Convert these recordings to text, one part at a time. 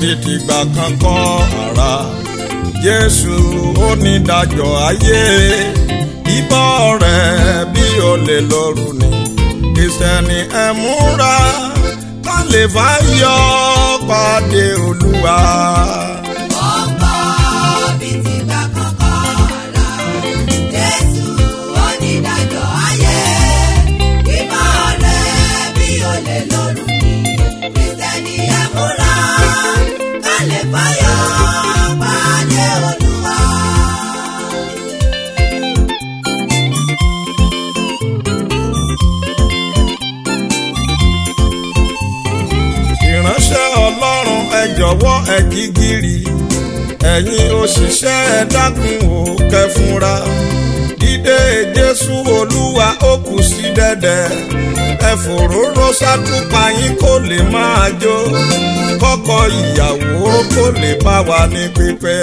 ti tìgbà kan kọ́ ara Jésù onídàájọ́ ayé ìbọ̀ rẹ̀ bí olè lọ́rùn ni kìsẹ́ni ẹ múra ká lè fà yọ pàdé Olúwa. lọ́wọ́ ẹ̀jí gírì ẹ̀yin òṣìṣẹ́ ẹ dákun ò kẹfúnra dídé Jésù Olúwa ó kù sí dẹ́dẹ́ ẹ̀fòróró ṣàtúpa yín kó lè máa jó kọ́kọ ìyàwó kó lè bá wa ní pípé.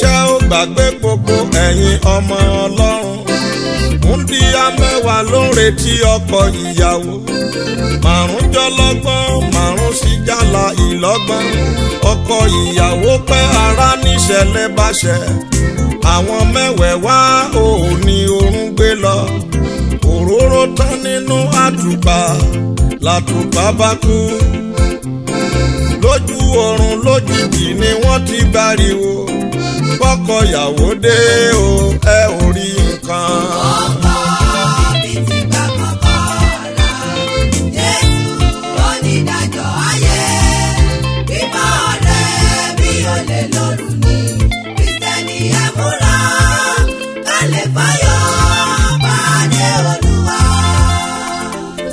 ṣé ó gbàgbé gbogbo ẹ̀yin ọmọ ọlọ́run múndíá mẹ́wàá ló ń retí ọkọ ìyàwó márùn jọlọ́gbọ́n márùn sí jàlá ìlọ́gbọ́n ọkọ ìyàwó pẹ́ ara níṣẹ̀lẹ̀ bá ṣẹ àwọn mẹ́wẹ̀ẹ̀wá ò ní oorun gbé lọ òróró tán nínú àtùpà látùpà bá kú lójú oorun lójijì ni wọ́n ti bariwo kọ́kọ́ yàwó dé o eh o.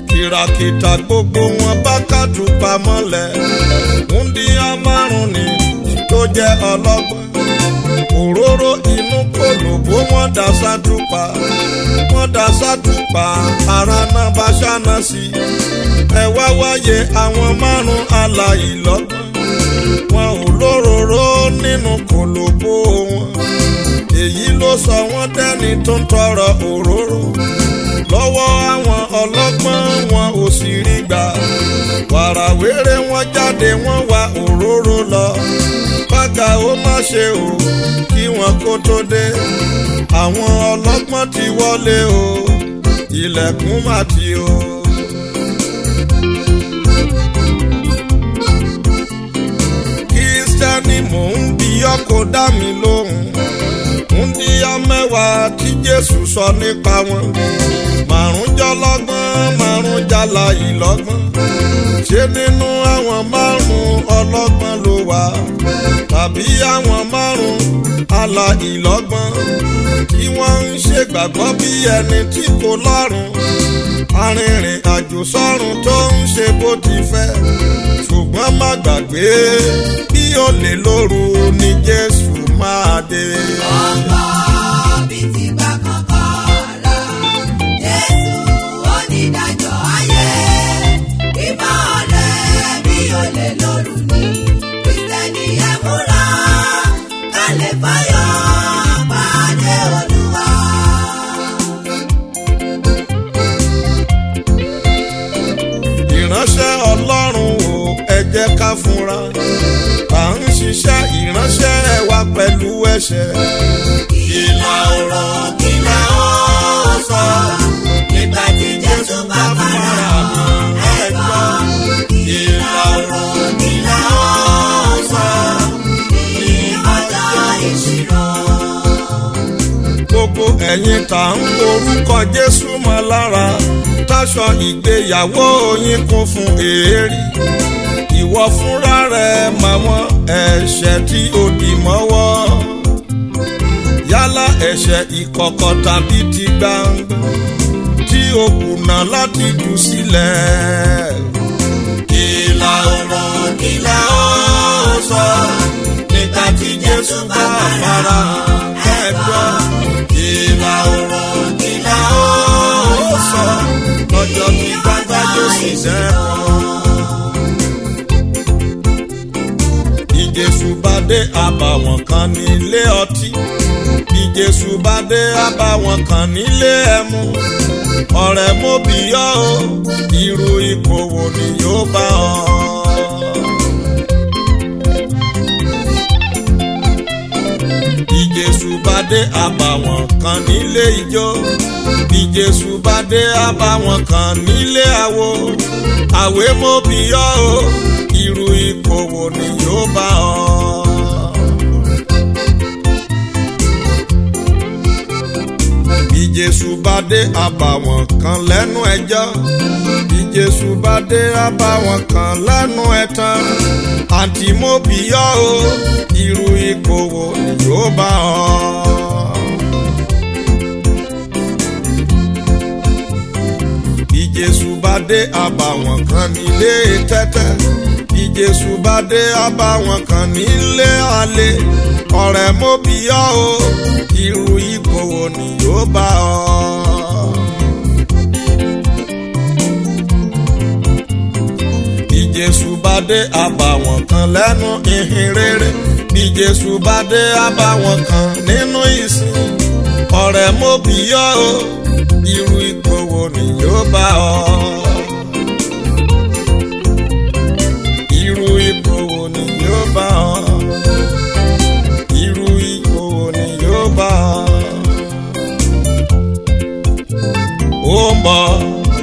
kìràkìtà gbogbo wọn bá kàdùpà mọ́lẹ̀ múndíá márùn ni tó jẹ́ ọlọ́gbọ́n òróró inú kòlòbó wọn dà sádùpà wọn dà sádùpà ara náà bá ṣáná sí ẹ wá wáyé àwọn márùn alàyè lọ́gbọ́n wọn ò lóróró nínú kòlòbó wọn èyí ló sọ wọ́n dẹ́ni tó ń tọrọ òróró lọ́wọ́ àwọn ọlọ́gbọ́n wọn ò sì rí gbà wàràwéré wọn jáde wọ́n wá òróró lọ bága ó má ṣe o kí wọn kó tó dé àwọn ọlọ́gbọ́n ti wọlé o ilẹ̀kùn má ti o. kírísítẹ́nì mò ń bí ọkọ̀ dá mi lóhùn mẹ́wàá tí Jésù sọ nípa wọn márùn jọlọ́gbọ́n márùn jàlá ìlọ́gbọ́n ṣé nínú àwọn márùn ọlọ́gbọ́n ló wà tàbí àwọn márùn àlà ìlọ́gbọ́n tí wọ́n ń ṣègbàgbọ́ bí ẹni tí kò lọ́rùn arìnrìn àjò sọ́run tó ń ṣe bó ti fẹ́ ṣùgbọ́n má gbàgbé bí ó lóru ni Jésù máa dé. Allah. bá fúnra bá ń ṣiṣẹ́ ìránṣẹ́ wa pẹ̀lú ẹ̀ṣẹ̀. ìlà ọ̀rọ̀ ìlà ó sọ nípa tí Jésù bá fara ẹ̀gbọ́. ìlà ọ̀rọ̀ ìlà ó sọ ní ọjọ́ ìṣirò. gbogbo ẹ̀yin tá ń orúkọ Jésù mọ́ lára táṣọ ìgbéyàwó yín kún fún èérí ìwọ fúnra rẹ màwọn ẹ̀ṣẹ̀ tí o dì mọ́wọ́ yálà ẹ̀ṣẹ̀ ìkọ̀kọ̀ tàbí ti gbangba tí o kùnà láti jù sílẹ̀. kìlà ọ̀rọ̀ kìlà ó sọ nípa tí Jésù bá fara hàn. àbàwọ̀n kan nílé ọtí bí Jésù bá dé àbàwọ̀n kan nílé ẹmu ọ̀rẹ́ mo bì yọ́ o irú ìkòwò ni yóò bá ọ. bí Jésù bá dé àbàwọ̀n kan nílé ijó bí Jésù bá dé àbàwọ̀n kan nílé àwo àwé mo bì yọ́ o irú ìkòwò ni yóò bá ọ. ìjésù bá dé àbàwọ̀n kan lẹ́nu ẹjọ́ ìjésù bá dé àbàwọ̀n kan lẹ́nu ẹ̀tàn àǹtí mo bì yọ o irú ìkòwò ni yóò bá ọ. ìjésù bá dé àbàwọ̀n kan nílé tẹ́tẹ́ ìjésù bá dé àbàwọ̀n kan nílé àlè ọ̀rẹ́ mo bì yọ o irú ni yóò bá ọ. ìjésù bá dé àbàwọ̀n kan lẹ́nu ìhìn rere bí jésù bá dé àbàwọ̀n kan nínú ìsìn ọ̀rẹ́ mo bì yọ irú ipò ni yóò bá ọ.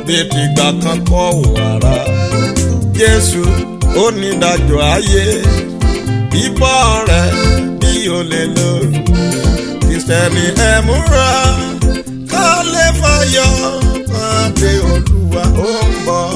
tètè fìgbà kan kọ́ ò rárá. Jésù onídàájọ́ ayé bíbọ̀ rẹ̀ bí o lè lò. Kìsẹ́ni ẹ múra ká lè fàyọ̀ máa dé Olúwa ó ń bọ̀.